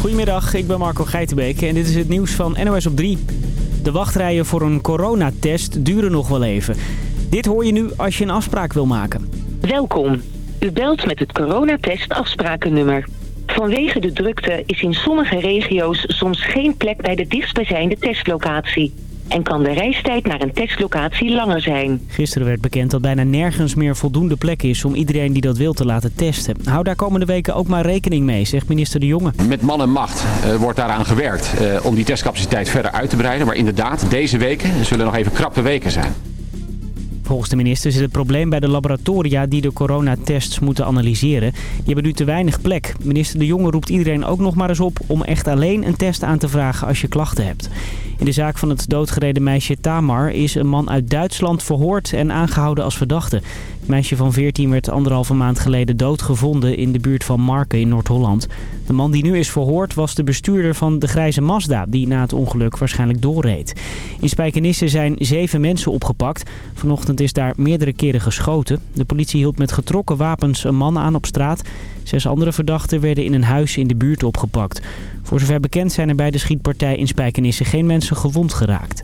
Goedemiddag, ik ben Marco Geitenbeek en dit is het nieuws van NOS op 3. De wachtrijen voor een coronatest duren nog wel even. Dit hoor je nu als je een afspraak wil maken. Welkom. U belt met het coronatest afsprakennummer. Vanwege de drukte is in sommige regio's soms geen plek bij de dichtstbijzijnde testlocatie. En kan de reistijd naar een testlocatie langer zijn. Gisteren werd bekend dat bijna nergens meer voldoende plek is om iedereen die dat wil te laten testen. Hou daar komende weken ook maar rekening mee, zegt minister De Jonge. Met man en macht uh, wordt daaraan gewerkt uh, om die testcapaciteit verder uit te breiden. Maar inderdaad, deze weken zullen nog even krappe weken zijn. Volgens de minister zit het probleem bij de laboratoria die de coronatests moeten analyseren. Die hebben nu te weinig plek. Minister De Jonge roept iedereen ook nog maar eens op om echt alleen een test aan te vragen als je klachten hebt. In de zaak van het doodgereden meisje Tamar is een man uit Duitsland verhoord en aangehouden als verdachte. Het meisje van 14 werd anderhalve maand geleden doodgevonden in de buurt van Marken in Noord-Holland. De man die nu is verhoord was de bestuurder van de grijze Mazda die na het ongeluk waarschijnlijk doorreed. In Spijkenisse zijn zeven mensen opgepakt. Vanochtend is daar meerdere keren geschoten. De politie hield met getrokken wapens een man aan op straat. Zes andere verdachten werden in een huis in de buurt opgepakt. Voor zover bekend zijn er bij de schietpartij in Spijkenisse geen mensen gewond geraakt.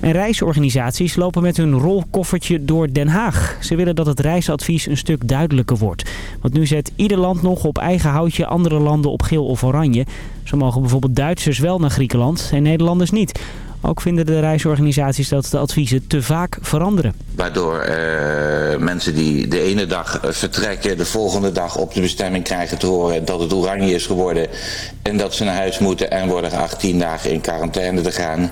En reisorganisaties lopen met hun rolkoffertje door Den Haag. Ze willen dat het reisadvies een stuk duidelijker wordt. Want nu zet ieder land nog op eigen houtje andere landen op geel of oranje. Zo mogen bijvoorbeeld Duitsers wel naar Griekenland en Nederlanders niet. Ook vinden de reisorganisaties dat de adviezen te vaak veranderen. Waardoor uh, mensen die de ene dag vertrekken, de volgende dag op de bestemming krijgen te horen dat het oranje is geworden. En dat ze naar huis moeten en worden geacht tien dagen in quarantaine te gaan.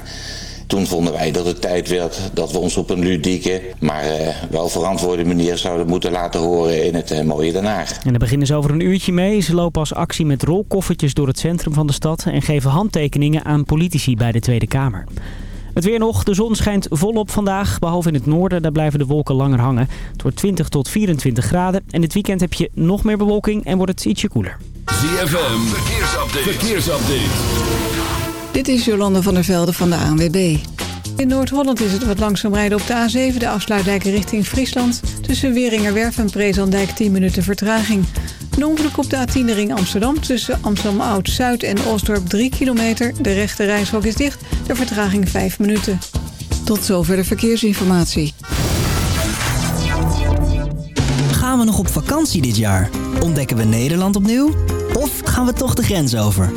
Toen vonden wij dat het tijd werd dat we ons op een ludieke, maar uh, wel verantwoorde manier zouden moeten laten horen in het uh, mooie Den Haag. En daar beginnen ze over een uurtje mee. Ze lopen als actie met rolkoffertjes door het centrum van de stad en geven handtekeningen aan politici bij de Tweede Kamer. Het weer nog. De zon schijnt volop vandaag. Behalve in het noorden, daar blijven de wolken langer hangen. Het wordt 20 tot 24 graden. En dit weekend heb je nog meer bewolking en wordt het ietsje koeler. ZFM, verkeersupdate. verkeersupdate. Dit is Jolande van der Velde van de ANWB. In Noord-Holland is het wat langzaam rijden op de A7, de afsluitdijk richting Friesland. Tussen Weringerwerf en Prezandijk 10 minuten vertraging. Een ongeluk op de A10 ring Amsterdam tussen Amsterdam Oud-Zuid en Osdorp 3 kilometer. De rechte reishok is dicht, de vertraging 5 minuten. Tot zover de verkeersinformatie. Gaan we nog op vakantie dit jaar? Ontdekken we Nederland opnieuw? Of gaan we toch de grens over?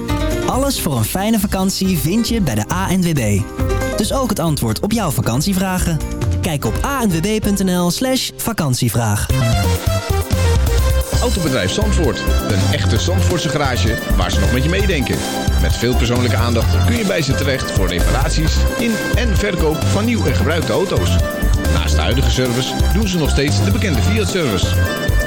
Alles voor een fijne vakantie vind je bij de ANWB. Dus ook het antwoord op jouw vakantievragen. Kijk op anwb.nl slash vakantievraag. Autobedrijf Zandvoort. Een echte Zandvoortse garage waar ze nog met je meedenken. Met veel persoonlijke aandacht kun je bij ze terecht voor reparaties in en verkoop van nieuw en gebruikte auto's. Naast de huidige service doen ze nog steeds de bekende Fiat-service.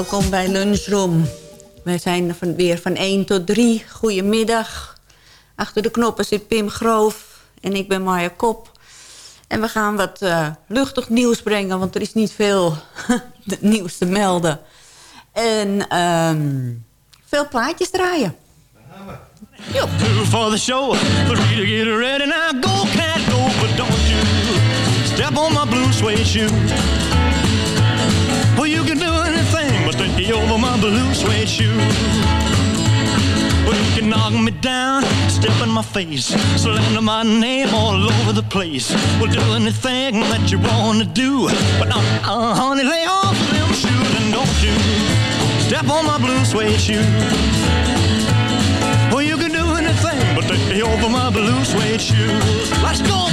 Welkom bij Lunchroom. Wij zijn weer van 1 tot 3. Goedemiddag. Achter de knoppen zit Pim Groof en ik ben Maya Kop. En we gaan wat eh, luchtig nieuws brengen, want er is niet veel nieuws te melden. En ehm, veel plaatjes draaien. Two for the show, to get ready. Now go, cat, go, but don't you step on my blue shoe. Well, you can do take over my blue suede shoe. Well, you can knock me down, step in my face, slander my name all over the place. Well, do anything that you wanna do, but uh, uh, honey, lay off them shoes and don't you step on my blue suede shoe. Well, you can do anything but take over my blue suede shoes. Let's go,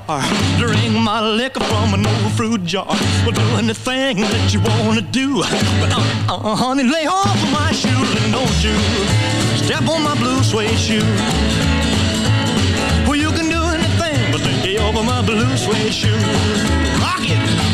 car, drink my liquor from an old fruit jar. Well, do anything that you wanna do, but uh, uh, honey, lay off of my shoes and don't you step on my blue suede shoe. Well, you can do anything but lay over my blue suede shoe. Rock it.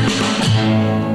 Thank you.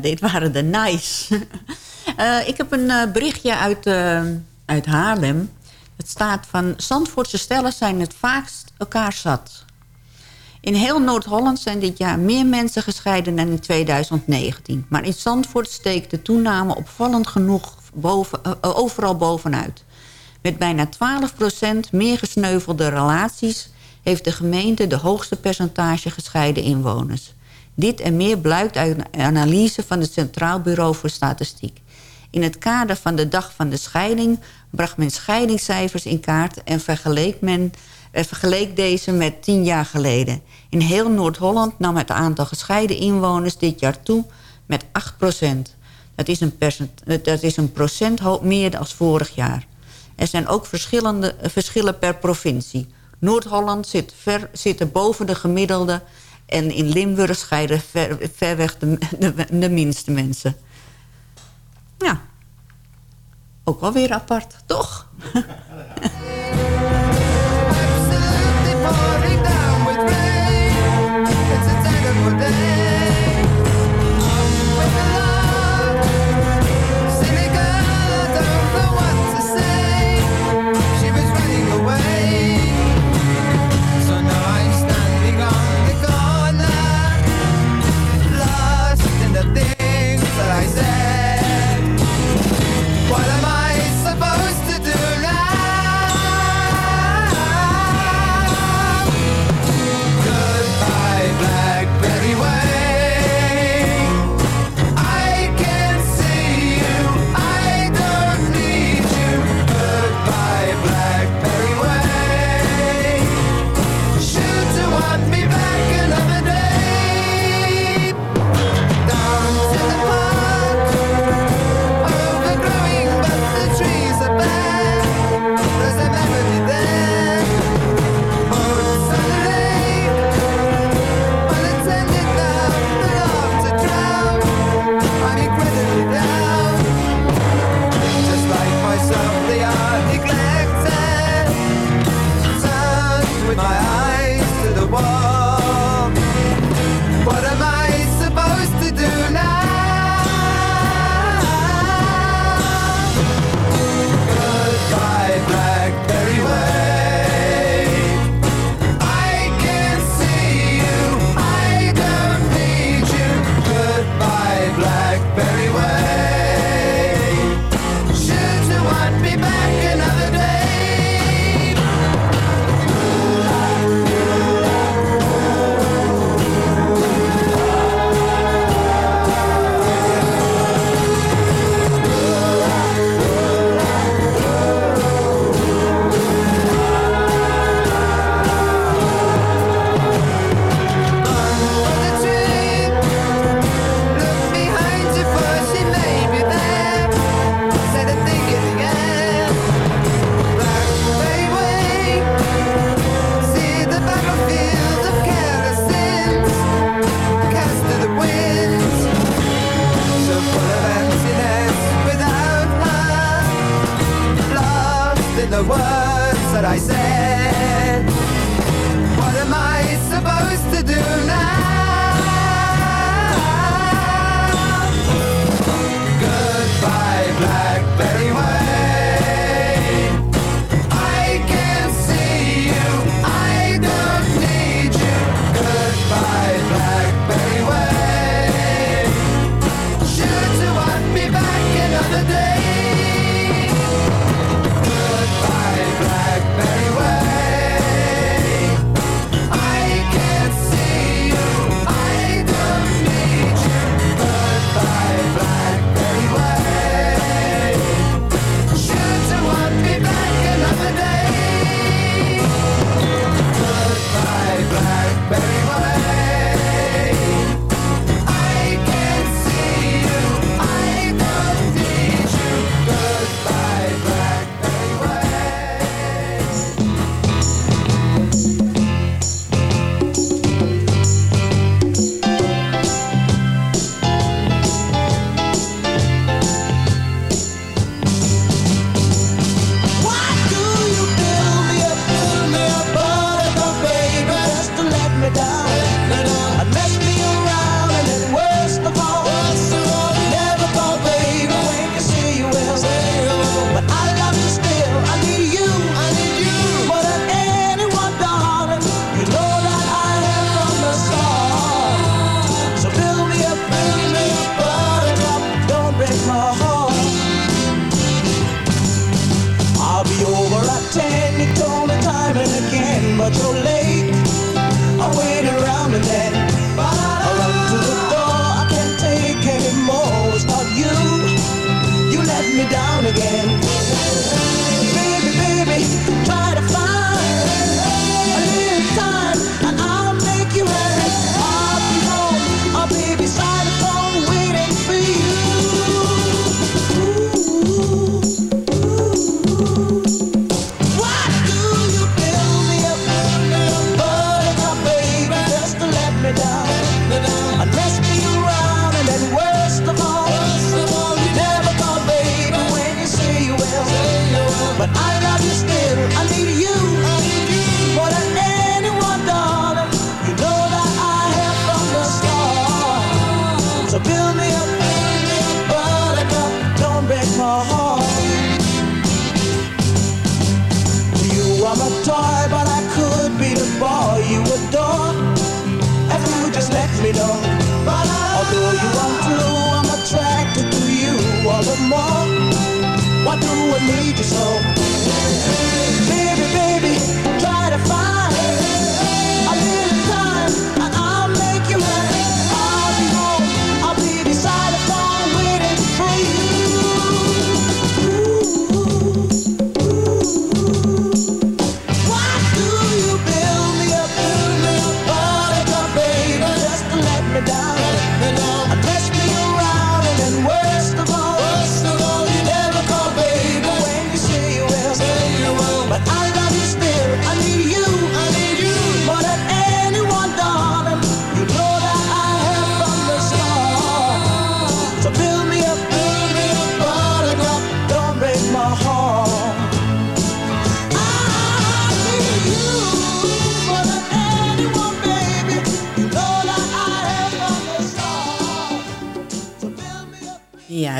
Dit waren de nice. Eh, ik heb een eh, berichtje uit, eh, uit Haarlem. Het staat van... Zandvoortse stellen zijn het vaakst elkaar zat. In heel Noord-Holland zijn dit jaar meer mensen gescheiden dan in 2019. Maar in Zandvoort steekt de toename opvallend genoeg boven, overal bovenuit. Met bijna 12% meer gesneuvelde relaties... heeft de gemeente de hoogste percentage gescheiden inwoners. Dit en meer blijkt uit een analyse van het Centraal Bureau voor Statistiek. In het kader van de Dag van de Scheiding... bracht men scheidingscijfers in kaart... en vergeleek, men, eh, vergeleek deze met tien jaar geleden. In heel Noord-Holland nam het aantal gescheiden inwoners dit jaar toe met 8 dat is, een eh, dat is een procent meer dan vorig jaar. Er zijn ook verschillende, eh, verschillen per provincie. Noord-Holland zit, zit er boven de gemiddelde... en in Limburg scheiden ver, weg de, de, minste mensen. Ja, ook wel weer apart, toch?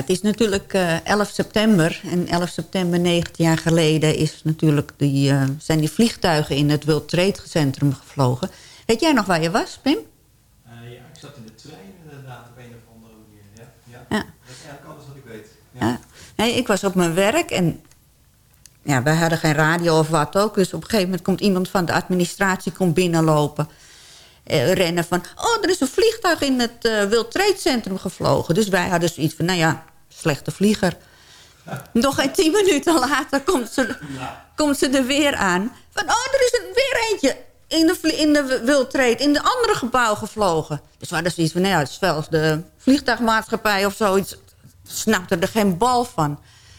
het is natuurlijk eh 11 september. En 11 september 19 jaar geleden is natuurlijk die, eh, zijn die vliegtuigen in het World Trade Centrum gevlogen. Weet jij nog waar je was, Pim? Eh, ja, ik zat in de trein inderdaad op een of andere manier. Ja, ja. Ja. Dat is eigenlijk alles wat ik weet. Ja. Nee, ik was op mijn werk en ja, wij hadden geen radio of wat ook. Dus op een gegeven moment komt iemand van de administratie komt binnenlopen. Eh, rennen van, oh, er is een vliegtuig in het eh World Trade Centrum gevlogen. Dus wij hadden zoiets van, nou ja, slechte vlieger. Nog geen tien minuten later komt ze, komt ze er weer aan. Van, oh, er is een, weer eentje in de, in de in de andere gebouw gevlogen. Dus hadden zoiets van, nou ja, het is wel de vliegtuigmaatschappij of zoiets. Snapte er geen bal van.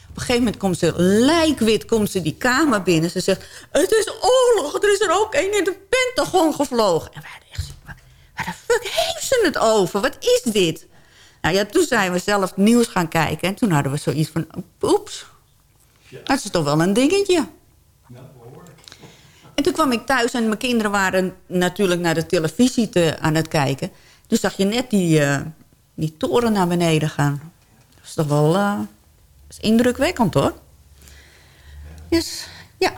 Op een gegeven moment komt ze lijkwit komt ze die kamer binnen. Ze zegt, het is oorlog. Er is er ook een in de Pentagon gevlogen. En wij waar de fuck heeft ze het over? Wat is dit? Nou ja, toen zijn we zelf nieuws gaan kijken. En toen hadden we zoiets van, oeps. Dat is toch wel een dingetje. En toen kwam ik thuis en mijn kinderen waren natuurlijk naar de televisie te, aan het kijken. Toen zag je net die, eh, die toren naar beneden gaan. Dat is toch wel dat is indrukwekkend hoor. Dus ja.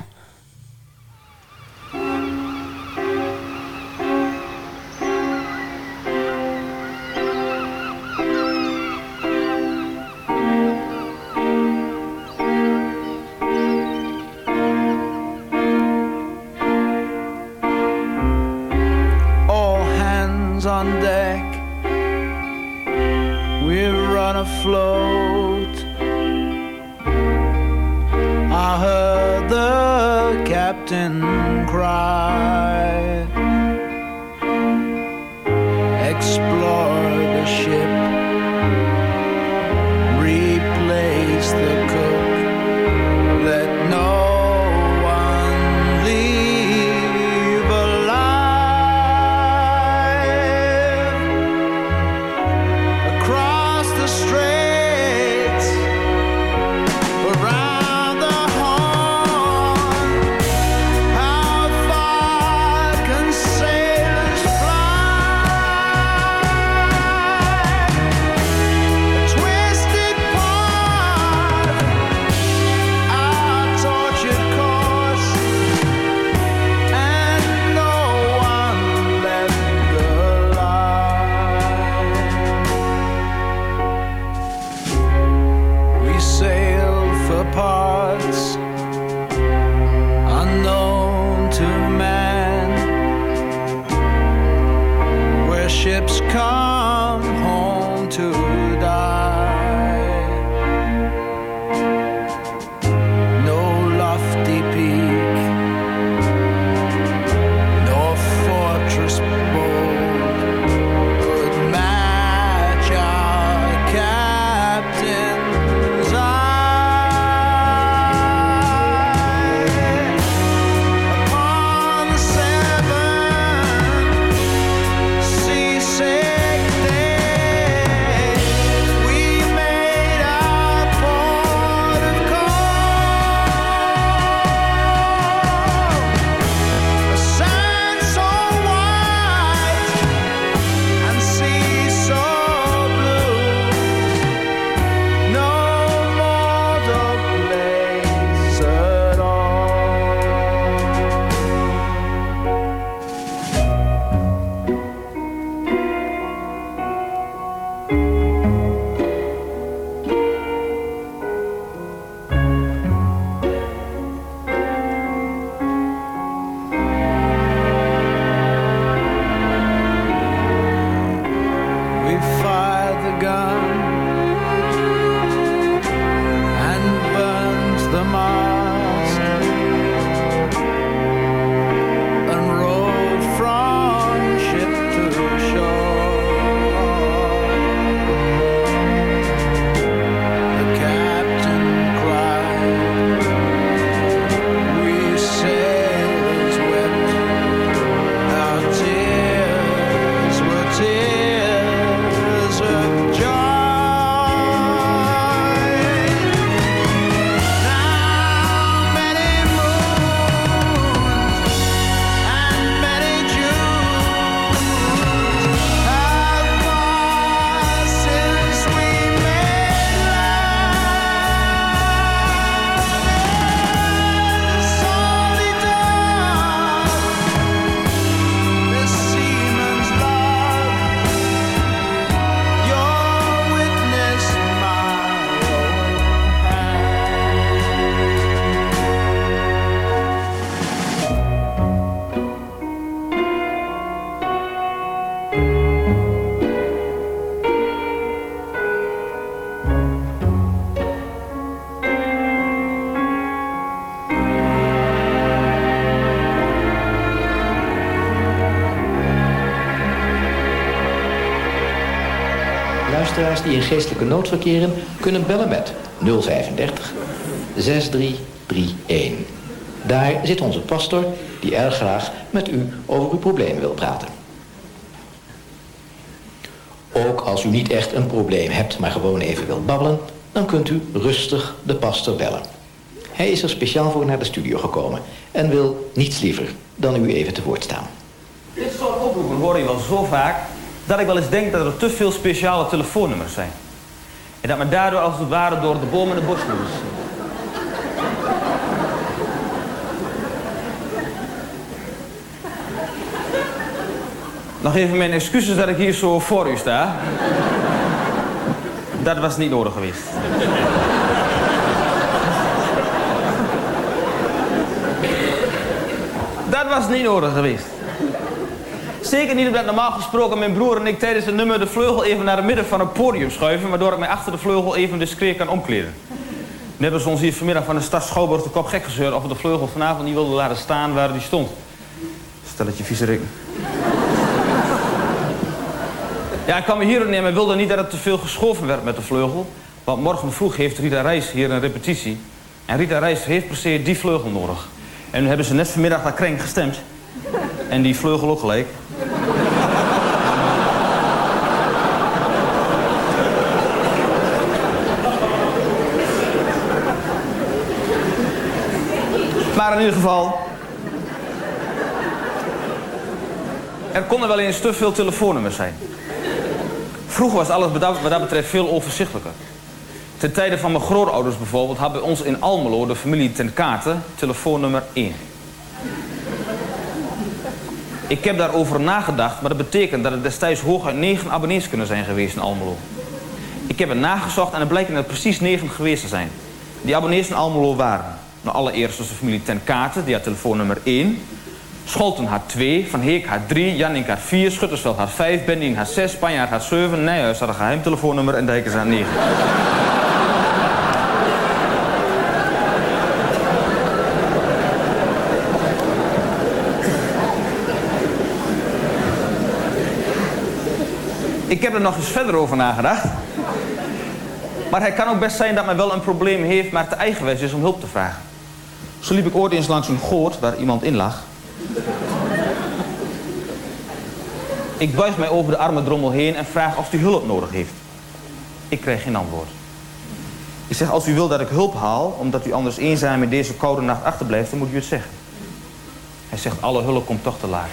Die in geestelijke nood verkeren kunnen bellen met 035 6331. Daar zit onze pastor die erg graag met u over uw probleem wil praten. Ook als u niet echt een probleem hebt, maar gewoon even wilt babbelen, dan kunt u rustig de pastor bellen. Hij is er speciaal voor naar de studio gekomen en wil niets liever dan u even te woord staan. Dit soort oproepen hoor je wel zo vaak dat ik wel eens denk dat er te veel speciale telefoonnummers zijn. En dat men daardoor als het ware door de bomen en de bos moet. Nog even mijn excuses dat ik hier zo voor u sta. Dat was niet nodig geweest. Dat was niet nodig geweest. Zeker niet omdat normaal gesproken mijn broer en ik tijdens het nummer de vleugel even naar het midden van het podium schuiven, waardoor ik mij achter de vleugel even discreet kan omkleden. Net hebben ze ons hier vanmiddag van de stad Schouwburg de kop gek gezeurd of we de vleugel vanavond niet wilden laten staan waar die stond. Stelletje viezerik. Ja, ik kwam me hier nemen en wilde niet dat het te veel geschoven werd met de vleugel. Want morgen vroeg heeft Rita Reis hier een repetitie. En Rita Reis heeft per se die vleugel nodig. En nu hebben ze net vanmiddag naar Krenk gestemd. En die vleugel ook gelijk. Maar in ieder geval... Er konden wel eens te veel telefoonnummers zijn. Vroeger was alles wat dat- betreft veel overzichtelijker. Ten tijde van mijn grootouders bijvoorbeeld... had bij ons in Almelo de familie ten katen telefoonnummer 1. Ik heb daarover nagedacht, maar dat betekent dat er destijds hooguit 9 abonnees kunnen zijn geweest in Almelo. Ik heb het nagezocht en het blijkt dat er precies 9 geweest te zijn. Die abonnees in Almelo waren... Nou, allereerst was de familie ten katen, die had telefoonnummer 1. Scholten had 2, Van Heek had 3, Jannink had 4, Schuttersveld had 5, Bending had 6, Spanjaard had 7, Nijhuis had een geheim telefoonnummer en Dijkers had 9. Ik heb er nog eens verder over nagedacht. Maar het kan ook best zijn dat men wel een probleem heeft, maar te eigenwijs is om hulp te vragen. Zo liep ik ooit eens langs een goot waar iemand in lag. Ik buig mij over de arme drommel heen en vraag of hij hulp nodig heeft. Ik krijg geen antwoord. Ik zeg, als u wil dat ik hulp haal, omdat u anders eenzaam in deze koude nacht achterblijft, dan moet u het zeggen. Hij zegt, alle hulp komt toch te laat.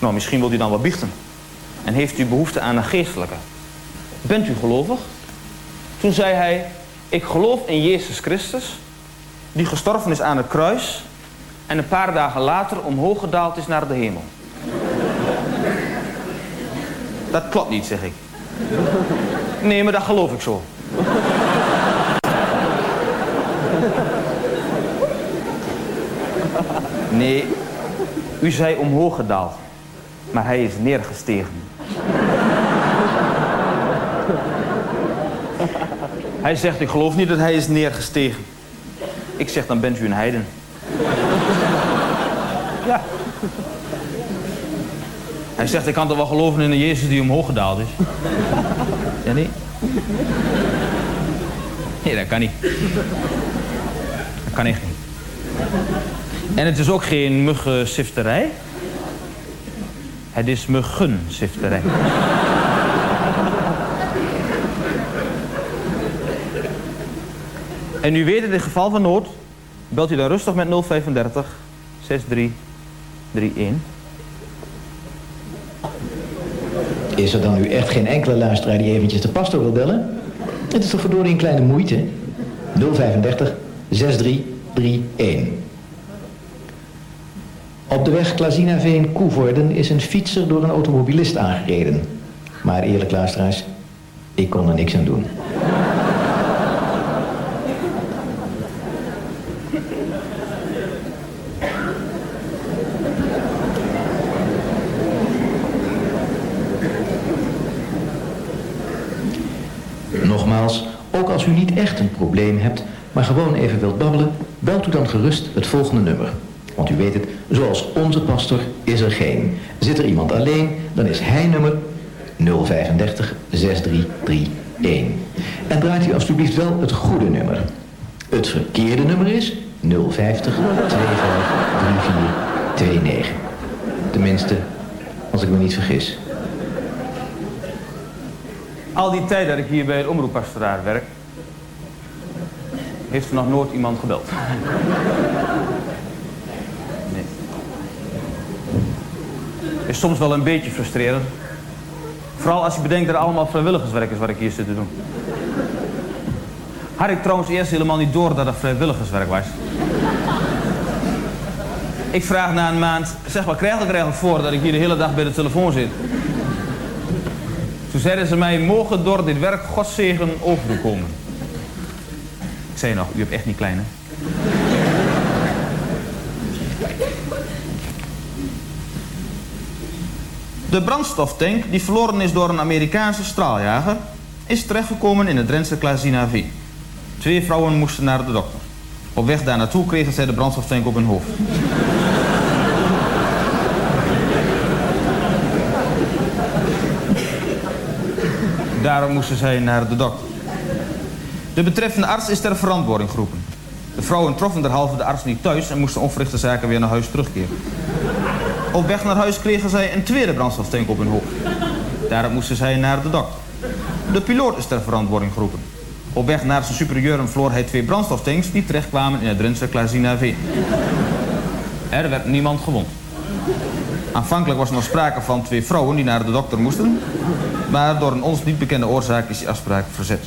Nou, misschien wilt u dan wat biechten. En heeft u behoefte aan een geestelijke. Bent u gelovig? Toen zei hij, ik geloof in Jezus Christus, die gestorven is aan het kruis en een paar dagen later omhoog gedaald is naar de hemel. Dat klopt niet, zeg ik. Nee, maar dat geloof ik zo. Nee, u zei omhoog gedaald, maar hij is neergestegen. Hij zegt, ik geloof niet dat hij is neergestegen. Ik zeg, dan bent u een heiden. Ja. Hij zegt, ik kan toch wel geloven in een Jezus die omhoog gedaald is? Ja, nee? Nee, dat kan niet. Dat kan echt niet. En het is ook geen muggensifterij. Het is muggensifterij. En u weet in geval van nood, belt u dan rustig met 035 6331. Is er dan nu echt geen enkele luisteraar die eventjes de pastor wil bellen? Het is toch verdorie een kleine moeite? 035 6331. Op de weg Klazinaveen-Koevoorden is een fietser door een automobilist aangereden. Maar eerlijk luisteraars, ik kon er niks aan doen. Nogmaals, ook als u niet echt een probleem hebt, maar gewoon even wilt babbelen, belt u dan gerust het volgende nummer. Want u weet het, zoals onze pastor is er geen. Zit er iemand alleen, dan is hij nummer 035 6331. En draait u alstublieft wel het goede nummer. Het verkeerde nummer is 050 25 34 29. Tenminste, als ik me niet vergis. Al die tijd dat ik hier bij het omroeppastoraat werk, heeft er nog nooit iemand gebeld. Nee. Is soms wel een beetje frustrerend. Vooral als je bedenkt dat het allemaal vrijwilligerswerk is wat ik hier zit te doen. Had ik trouwens eerst helemaal niet door dat het vrijwilligerswerk was. Ik vraag na een maand, zeg wat krijg ik er eigenlijk voor dat ik hier de hele dag bij de telefoon zit? Toen zeiden ze mij, mogen door dit werk Godzegen over u komen. Ik zei nog, u hebt echt niet klein hè? De brandstoftank die verloren is door een Amerikaanse straaljager... is terechtgekomen in het Drentse Klazina-V. Twee vrouwen moesten naar de dokter. Op weg daar naartoe kregen zij de brandstoftank op hun hoofd. Daarom moesten zij naar de dokter. De betreffende arts is ter verantwoording geroepen. De vrouwen troffen derhalve de arts niet thuis en moesten onverrichte zaken weer naar huis terugkeren. Op weg naar huis kregen zij een tweede brandstoftank op hun hoofd. Daarom moesten zij naar de dokter. De piloot is ter verantwoording geroepen. Op weg naar zijn superieur verloor hij twee brandstoftanks die terechtkwamen in het Drentse V. Er werd niemand gewond. Aanvankelijk was er nog sprake van twee vrouwen die naar de dokter moesten. Maar door een ons niet bekende oorzaak is die afspraak verzet.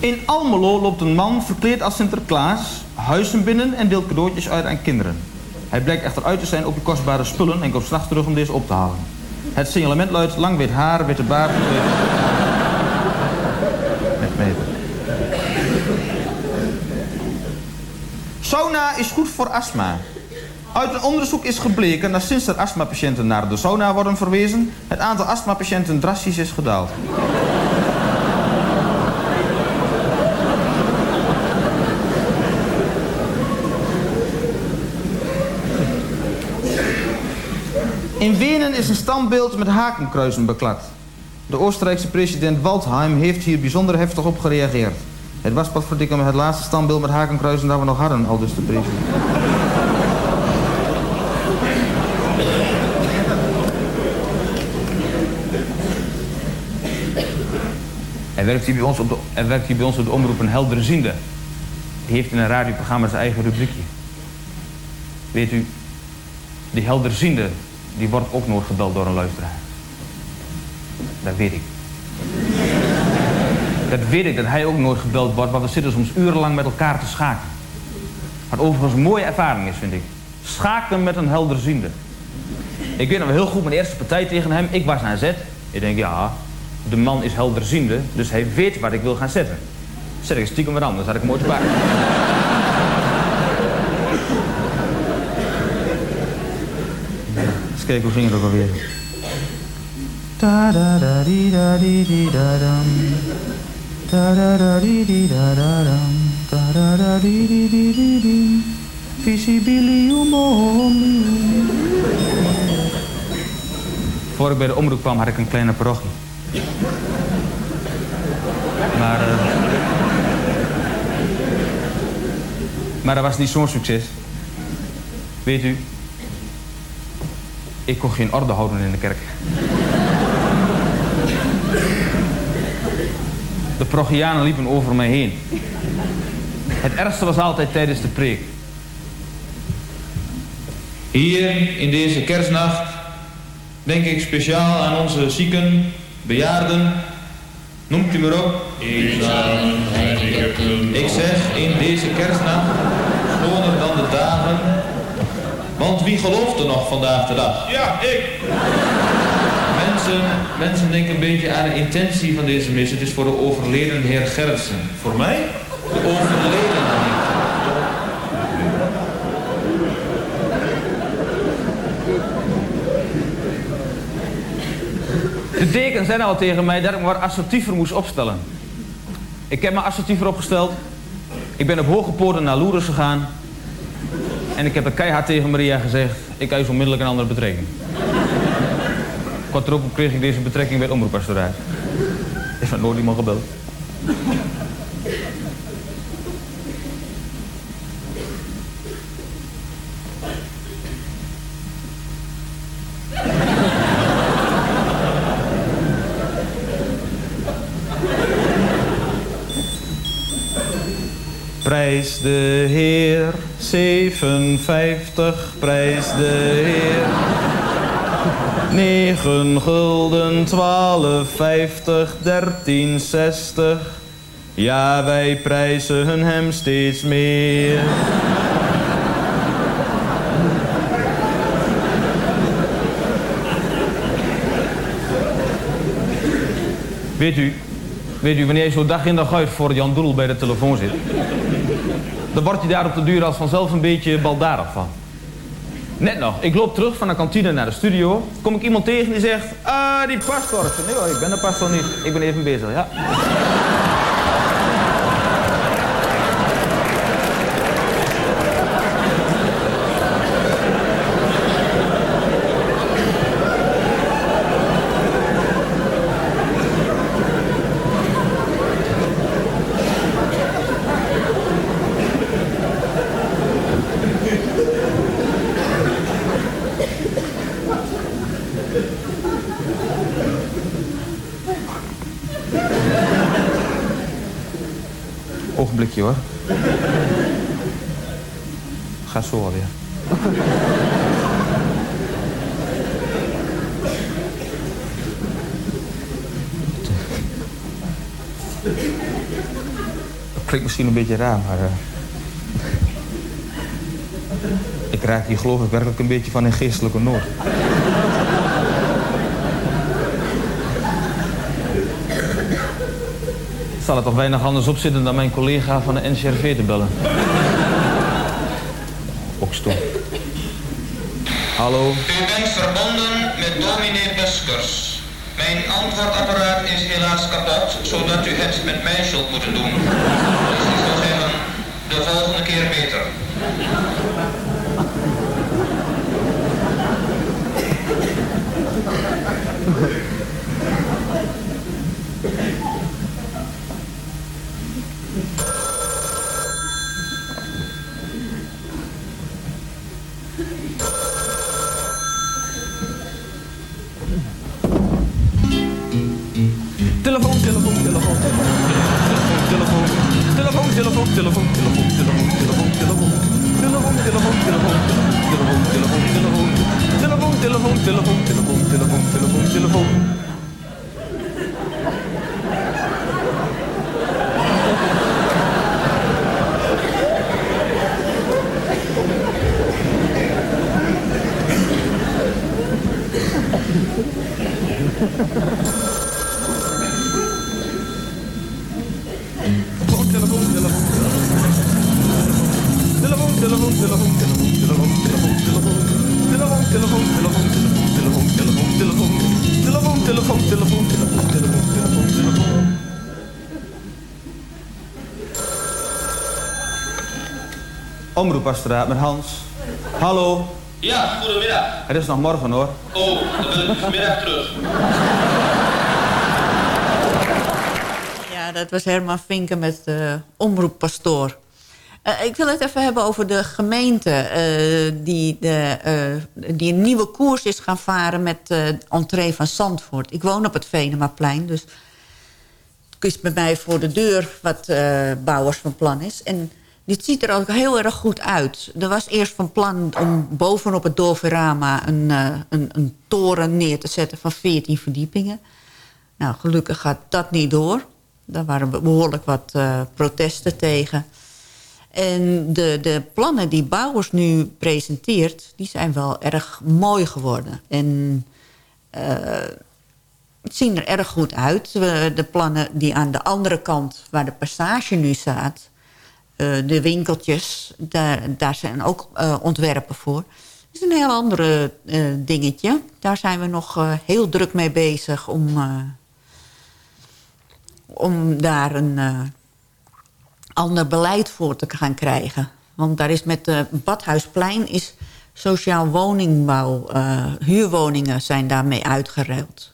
In Almelo loopt een man verkleed als Sinterklaas huizen binnen en deelt cadeautjes uit aan kinderen. Hij blijkt echter uit te zijn op de kostbare spullen en komt straks terug om deze op te halen. Het signalement luidt lang wit haar, witte baard. Met meter. Sauna is goed voor astma. Uit een onderzoek is gebleken dat sinds er astmapatiënten naar de sauna worden verwezen, het aantal astmapatiënten drastisch is gedaald. In Wenen is een standbeeld met hakenkruizen beklad. De Oostenrijkse president Waldheim heeft hier bijzonder heftig op gereageerd. Het was pas verdikken het laatste standbeeld met hakenkruizen dat we nog hadden, al dus de president. Hij werkt hier bij ons op de, hij werkt hier bij ons op de omroep een helderziende. Die heeft in een radioprogramma zijn eigen rubriekje. Weet u, die helderziende, die wordt ook nooit gebeld door een luisteraar. Dat weet ik. Dat weet ik, dat hij ook nooit gebeld wordt, maar we zitten soms urenlang met elkaar te schaken. Wat overigens een mooie ervaring is, vind ik. Schaken met een helderziende. Ik weet nog heel goed mijn eerste partij tegen hem. Ik was naar zet. Ik denk, ja, de man is helderziende, dus hij weet wat ik wil gaan zetten. Zet ik stiekem wat anders, had ik mooi te pakken. Eens kijken, hoe ging het ook alweer? Da da da di da di di da dam. Da da da di di da da dam. Da da da di di di di di. Visibilium. Voor ik bij de omroep kwam had ik een kleine parochie. Maar, eh, maar dat was niet zo'n succes. Weet u, ik kon geen orde houden in de kerk. De parochianen liepen over mij heen. Het ergste was altijd tijdens de preek. Hier in deze kerstnacht denk ik speciaal aan onze zieken, bejaarden. Noemt u maar op. Ik zeg in deze kerstnacht, schoner dan de dagen. Want wie gelooft er nog vandaag de dag? Ja, ik. Mensen, mensen denken een beetje aan de intentie van deze mis. Het is voor de overleden heer Gerritsen. Voor mij? De overleden heer De deken zei al tegen mij dat ik me wat assertiever moest opstellen. Ik heb me assertiever opgesteld. Ik ben op hoge poorten naar Lourdes gegaan. En ik heb er keihard tegen Maria gezegd, ik eis onmiddellijk een andere betrekking. Kort erop kreeg ik deze betrekking bij het omroeppastoraat. Is van nooit iemand gebeld. Prijs de Heer, 57, prijs de Heer. 9 gulden, 12, 50, 13, 60. Ja, wij prijzen hem steeds meer. Weet u, weet u, wanneer je zo dag in dag uit voor Jan Doedel bij de telefoon zit... dan word je daar op de duur als vanzelf een beetje baldadig van. Net nog, ik loop terug van de kantine naar de studio. Kom ik iemand tegen die zegt, ah, die pastor. Nee hoor, ik ben de pastor niet. Ik ben even bezig, ja. Ga zo alweer. Dat klinkt misschien een beetje raar, maar... eh, ik raak hier geloof ik werkelijk een beetje van in geestelijke nood. Zal er toch weinig anders op zitten dan mijn collega van de NCRV te bellen. ook stom. Hallo? U bent verbonden met dominee Buskers. Mijn antwoordapparaat is helaas kapot, zodat u het met mij zult moeten doen. Dus ik zou zeggen, de volgende keer beter. Omroeppastraat met Hans. Hallo. Ja, goedemiddag. Het is nog morgen hoor. Oh, dan ben ik vanmiddag terug. Ja, dat was Herman Vinken met de omroeppastoor. Eh, ik wil het even hebben over de gemeente... eh, die, de, eh, die een nieuwe koers is gaan varen met de entree van Zandvoort. Ik woon op het Venemaplein, dus het is bij mij voor de deur... wat eh, Bouwers van plan is. En dit ziet er ook heel erg goed uit. Er was eerst van plan om bovenop het Dolverama... een, eh, een, een toren neer te zetten van 14 verdiepingen. Nou, gelukkig gaat dat niet door. Daar waren behoorlijk wat eh, protesten tegen. En de, de plannen die Bouwers nu presenteert... die zijn wel erg mooi geworden. En eh, het zien er erg goed uit. De plannen die aan de andere kant... waar de passage nu staat... eh, de winkeltjes, daar, daar zijn ook eh, ontwerpen voor. Het is een heel andere eh, dingetje. Daar zijn we nog heel druk mee bezig om, om daar een ander beleid voor te gaan krijgen. Want daar is met de Badhuisplein is sociaal woningbouw, huurwoningen zijn daarmee uitgeruild.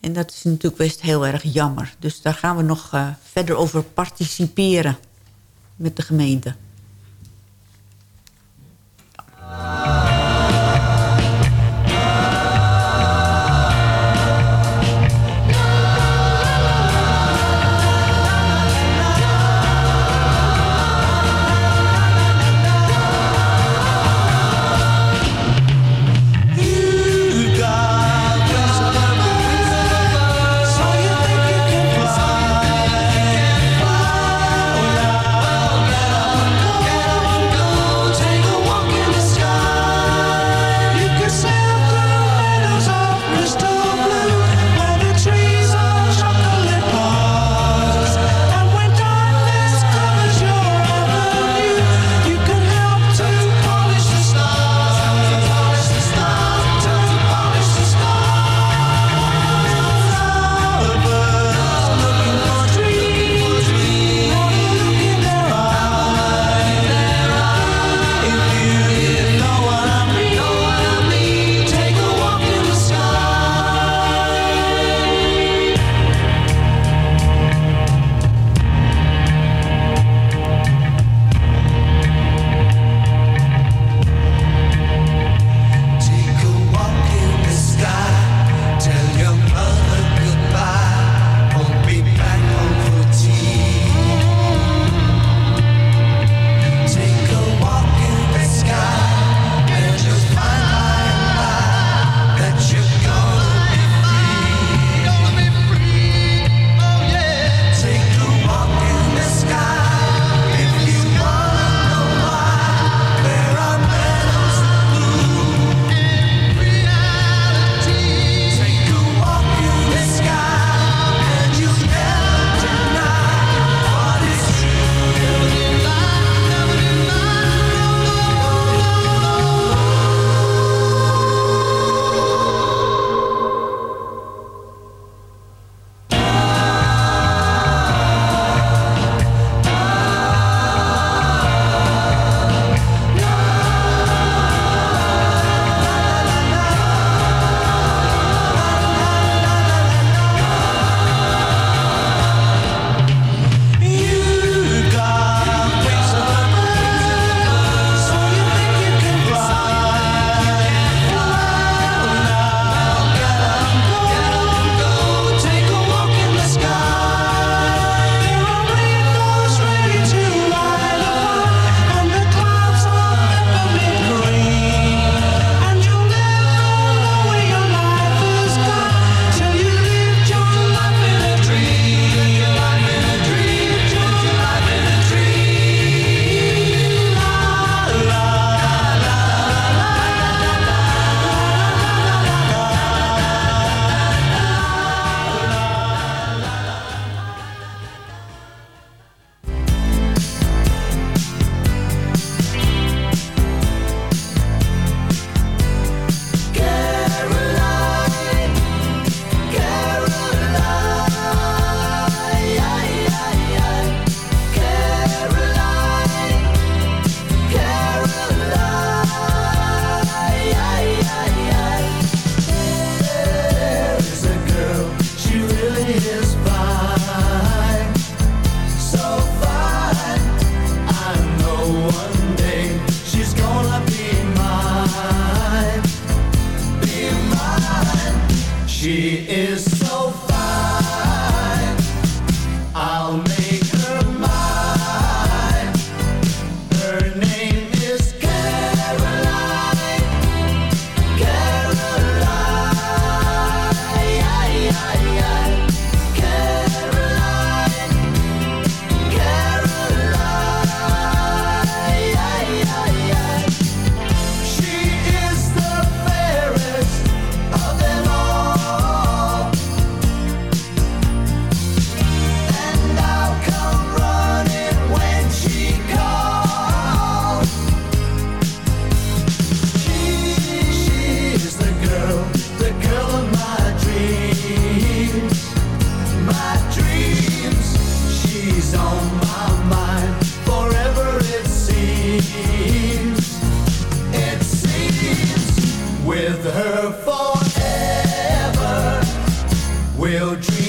En dat is natuurlijk best heel erg jammer. Dus daar gaan we nog verder over participeren met de gemeente. with her forever. We'll dream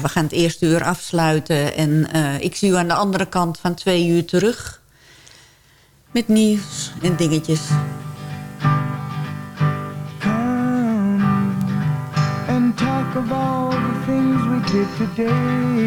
we gaan het eerste uur afsluiten. En eh, ik zie u aan de andere kant van twee uur terug. Met nieuws en dingetjes. And talk about the things we did today.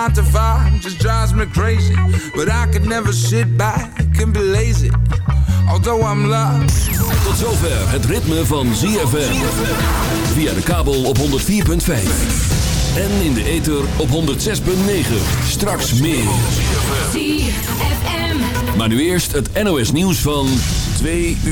nine to five just drives me crazy. But I could never sit back and be lazy. Although I'm lost Tot zover het ritme van ZFM. Via de kabel op 104.5. En in de ether op 106.9. Straks meer. ZFM. Maar nu eerst het NOS nieuws van 2 uur.